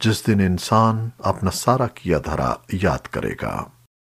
جس دن انسان اپنا سارا کیا دھرا یاد کرے گا۔